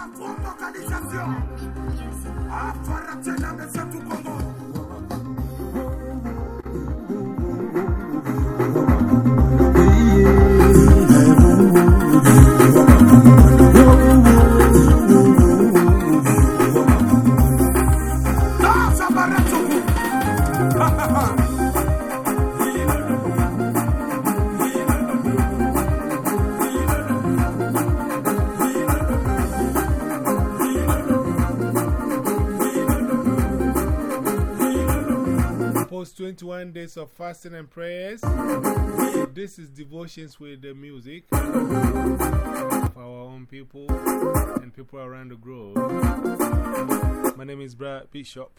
la convocalisation. Afara tena mesa tu Congo. 21 days of fasting and prayers. This is devotions with the music of our own people and people around the globe. My name is Brad Bishop.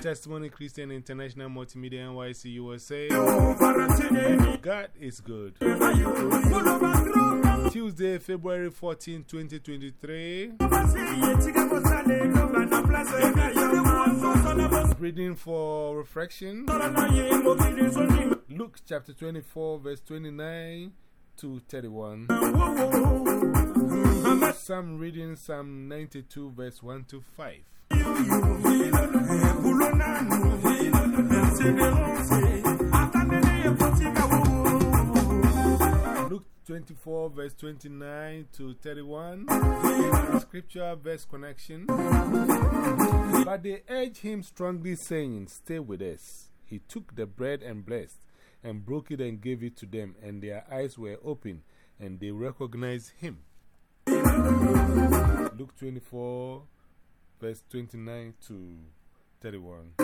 Testimony Christian International Multimedia NYC USA. God is good. Tuesday, February 14, 2023. Reading for reflection Luke chapter 24, verse 29 to 31. Psalm reading Psalm 92, verse 1 to 5. 24, verse 29 to 31. Scripture verse connection. But they urged him strongly, saying, Stay with us. He took the bread and blessed, and broke it and gave it to them, and their eyes were open, and they recognized him. Luke 24, verse 29 to 31.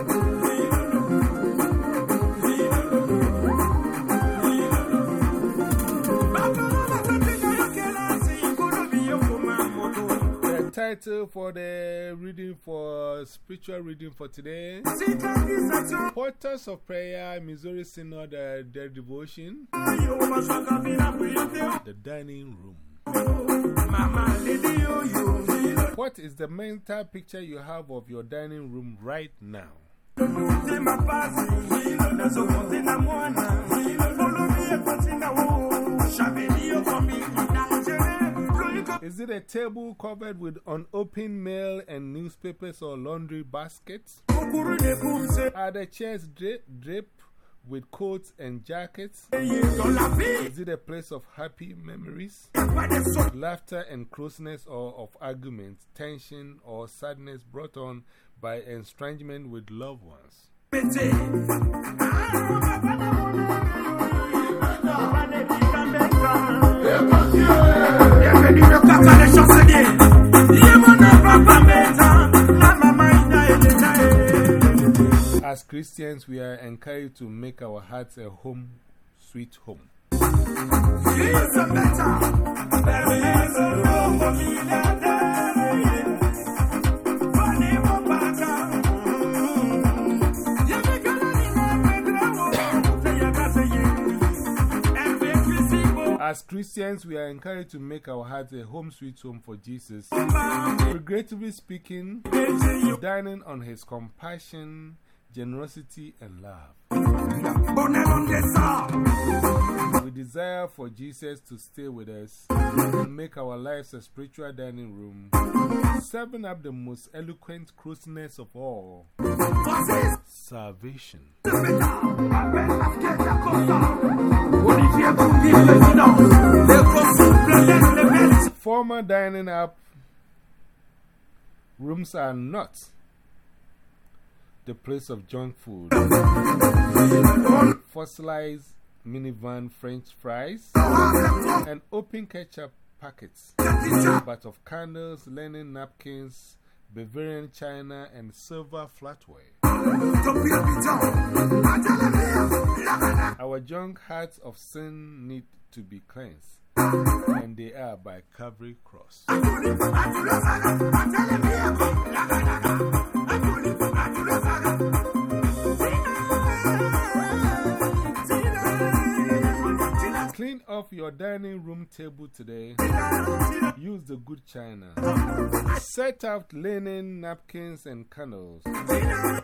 Title for the reading for spiritual reading for today Portals of Prayer, Missouri Synod, uh, their devotion, the dining room. What is the mental picture you have of your dining room right now? Is it a table covered with unopened mail and newspapers or laundry baskets? Are the chairs dra draped with coats and jackets? Is it a place of happy memories, laughter and closeness, or of arguments, tension, or sadness brought on by estrangement with loved ones? As Christians, we are encouraged to make our hearts a home, sweet home. As Christians, we are encouraged to make our hearts a home sweet home for Jesus. Figuratively speaking, dining on his compassion, generosity, and love. We desire for Jesus to stay with us and make our lives a spiritual dining room, serving up the most eloquent closeness of all salvation. Former dining up rooms are not the place of junk food, fossilized minivan french fries, and open ketchup packets, but of candles, linen napkins, Bavarian china, and silver flatware. Our junk hearts of sin need to be cleansed, and they are by Calvary Cross. Clean off your dining room table today. Use the good china. Set out linen, napkins, and candles.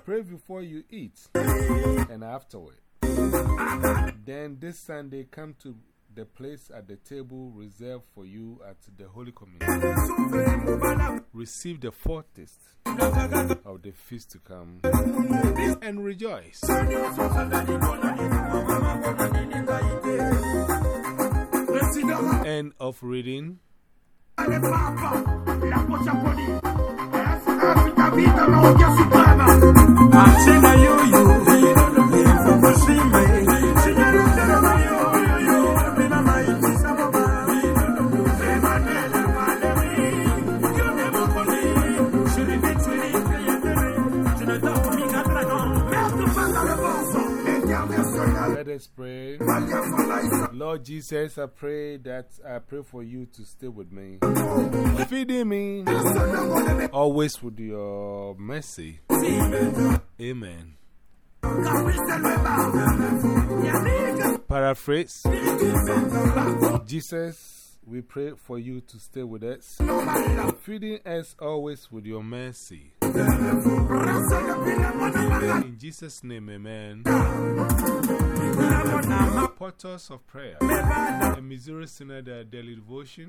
Pray before you eat and afterward. Then this Sunday, come to the place at the table reserved for you at the Holy Communion. Receive the foretaste of the feast to come and rejoice. End of reading. Us pray. Lord Jesus, I pray that I pray for you to stay with me, feeding me always with your mercy. Amen. Paraphrase Jesus, we pray for you to stay with us, feeding us always with your mercy. In Jesus' name, amen. Portals of Prayer, a Missouri Synod Daily Devotion.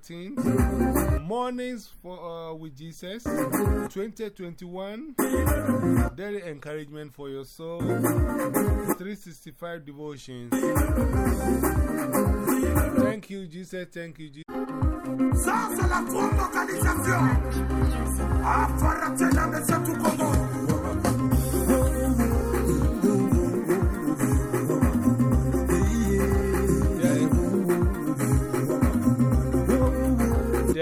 14, Mornings for,、uh, with Jesus 2021, Daily Encouragement for Your Soul, 365 Devotions. Thank you, Jesus. Thank you, Jesus.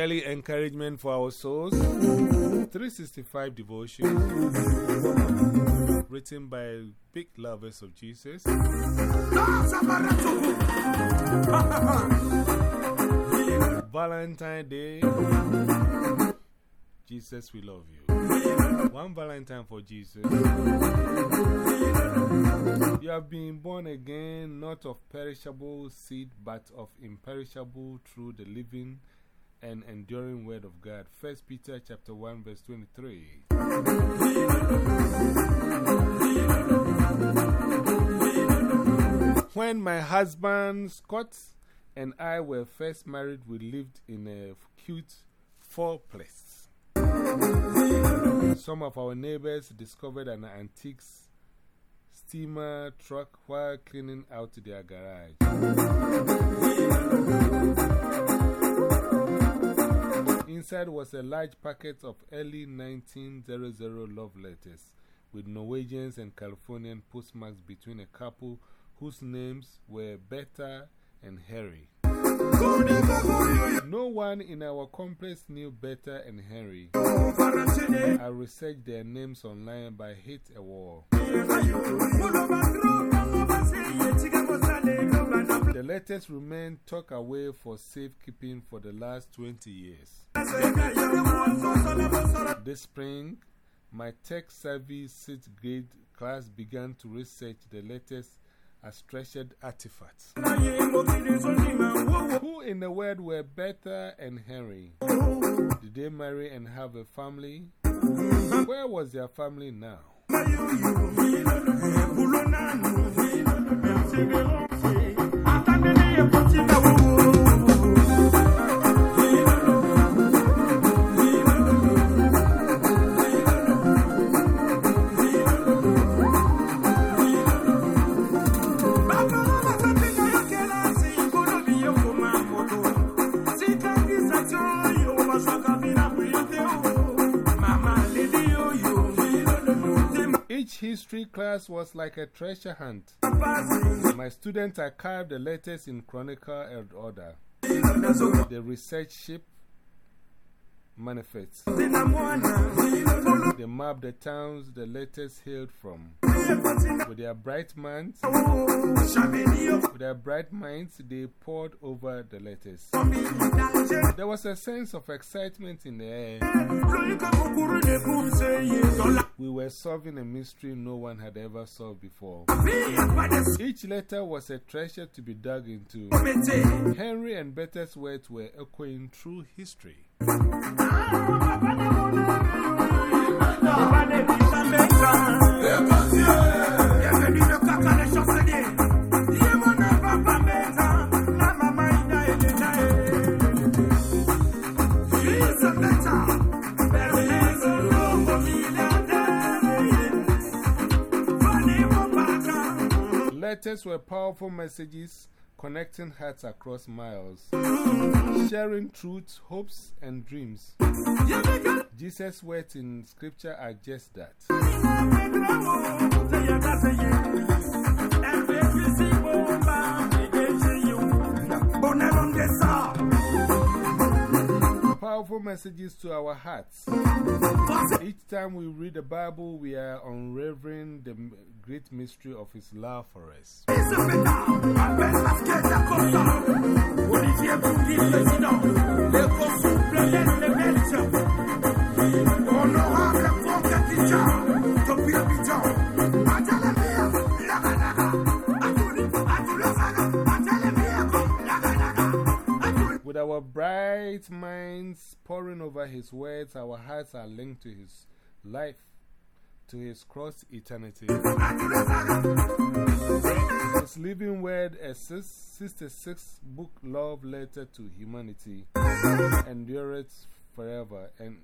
Daily encouragement for our souls. 365 devotions. Written by big lovers of Jesus. Valentine Day. Jesus, we love you. One Valentine for Jesus. You have been born again, not of perishable seed, but of imperishable through the living and enduring word of God. 1 Peter chapter 1 verse 23. When my husband Scott and I were first married, we lived in a cute four-place. Some of our neighbors discovered an antique steamer truck while cleaning out their garage. Inside was a large packet of early 1900 love letters with Norwegians and Californian postmarks between a couple whose names were Beta and Harry. No one in our complex knew Beta and Harry. I researched their names online by hit a wall. The letters remain tucked away for safekeeping for the last 20 years. This spring, my tech savvy sixth grade class began to research the as treasured artifacts. Who in the world were Bertha and Henry? Did they marry and have a family? Where was their family now? Class was like a treasure hunt. My students archived the letters in chronicle order. The research ship manifests. They map the towns the letters hailed from. With their bright minds, with their bright minds, they poured over the letters. There was a sense of excitement in the air. We were solving a mystery no one had ever solved before. Each letter was a treasure to be dug into. Henry and Bertha's words were echoing through history. Letters were powerful messages connecting hearts across miles, sharing truths, hopes, and dreams. Jesus' words in Scripture are just that. Powerful messages to our hearts. Each time we read the Bible, we are unravering the great mystery of His love for us. With our bright minds poring over His words, our hearts are linked to His life, to His cross eternity. His living word, a 66 book love letter to humanity, endureth forever and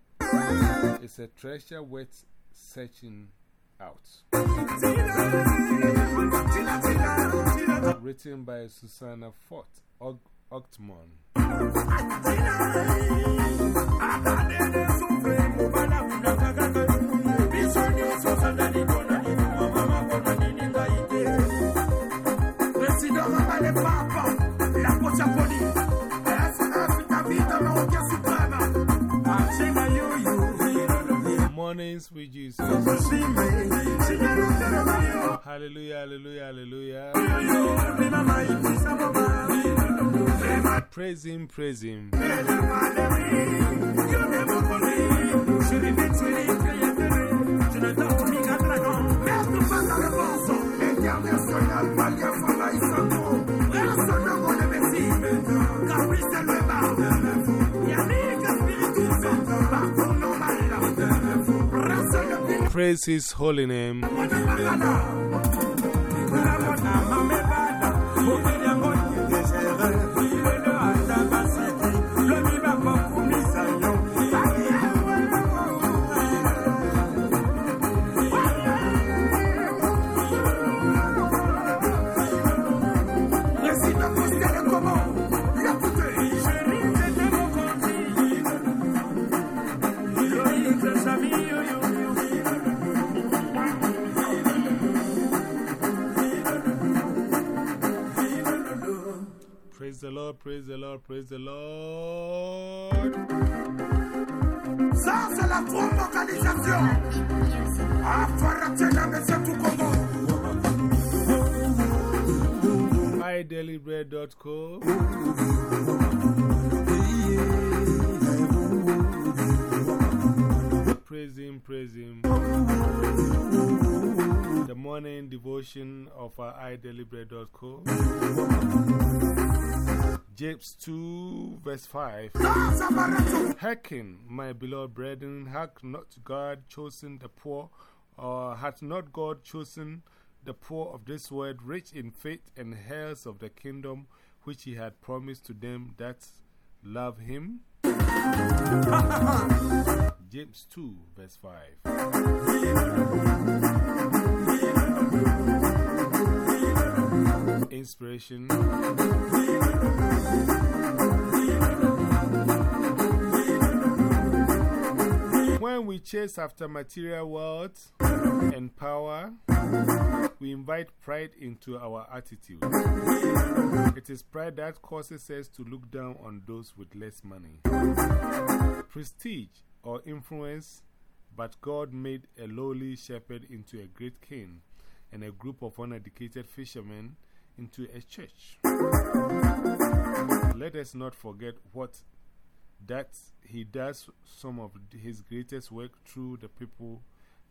is a treasure worth searching out. Written by Susanna Foth. Aughtmon. Mornings with Jesus. Hallelujah, hallelujah, hallelujah. Praise Him, praise Him. Praise His holy name. Lord, praise the Lord, praise the Lord. Ça, c'est la convocalisation. Afaratena, monsieur devotion of our idailybread.co. James 2, verse 5. Hearken, my beloved brethren, hack not God chosen the poor Or hath not God chosen the poor of this world, rich in faith and heirs of the kingdom which he had promised to them that love him? James 2, verse 5. Inspiration. When we chase after material wealth and power, we invite pride into our attitude. It is pride that causes us to look down on those with less money. Prestige or influence, but God made a lowly shepherd into a great king and a group of uneducated fishermen into a church. Let us not forget what that he does some of his greatest work through the people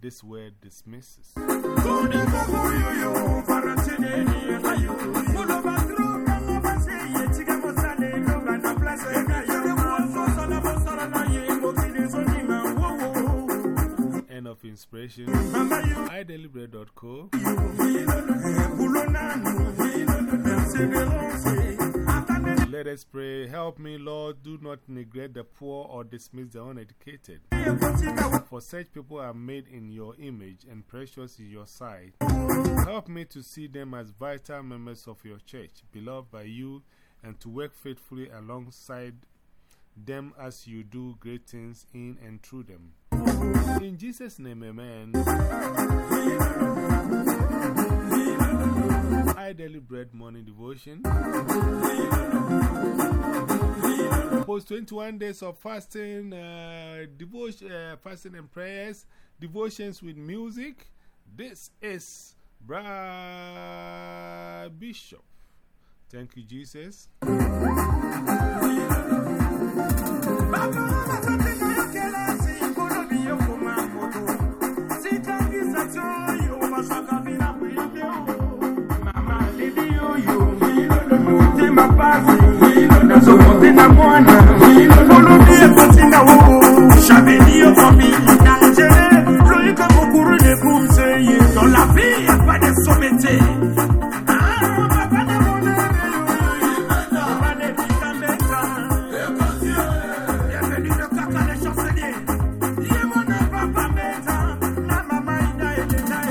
this word dismisses. End of inspiration. iDailyBread.co. Let us pray. Help me, Lord. Do not neglect the poor or dismiss the uneducated. For such people are made in your image and precious in your sight. Help me to see them as vital members of your church, beloved by you, and to work faithfully alongside them as you do great things in and through them. In Jesus' name, amen. I Daily Bread Morning Devotion. Post 21 days of fasting, uh, devotion, uh, fasting and prayers, devotions with music. This is Bra Bishop. Thank you, Jesus.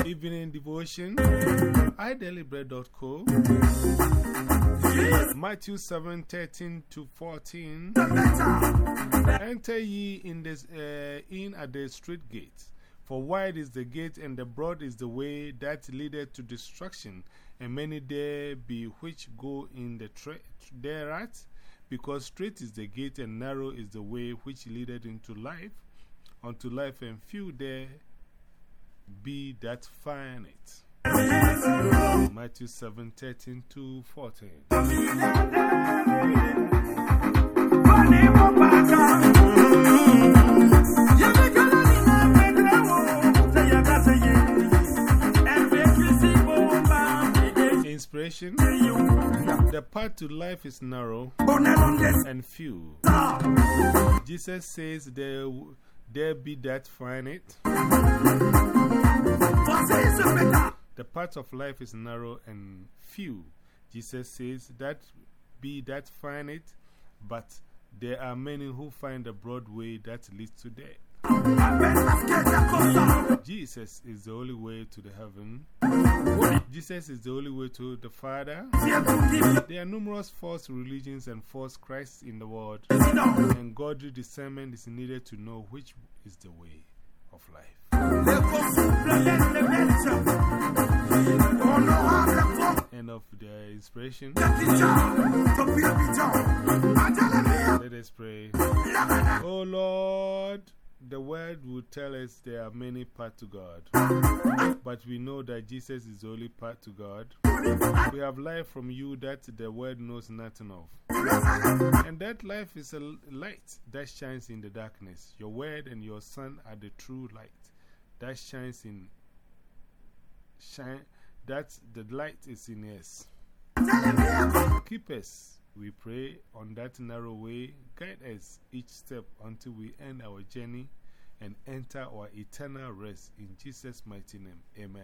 Evening devotion. iDailyBread.co. Matthew 7 13 to 14. Enter ye in, this, uh, in at the street gate. For wide is the gate, and the broad is the way that leadeth to destruction, and many there be which go in the thereat. Because straight is the gate, and narrow is the way which leadeth into life, unto life, and few there be that find it. Matthew 7 13 to 14. Inspiration The path to life is narrow and few. Jesus says there, there be that find it. The path of life is narrow and few. Jesus says that be that find it, but there are many who find the broad way that leads to death. Jesus is the only way to the heaven. Jesus is the only way to the Father. There are numerous false religions and false Christs in the world, and godly discernment is needed to know which is the way of life. End of the inspiration. Let us pray. Oh Lord, the word would tell us there are many paths to God, but we know that Jesus is the only path to God. We have life from you that the world knows nothing of. And that life is a light that shines in the darkness. Your word and your son are the true light that shines in shine that the light is in us. Keep us, we pray, on that narrow way. Guide us each step until we end our journey and enter our eternal rest. In Jesus' mighty name, amen.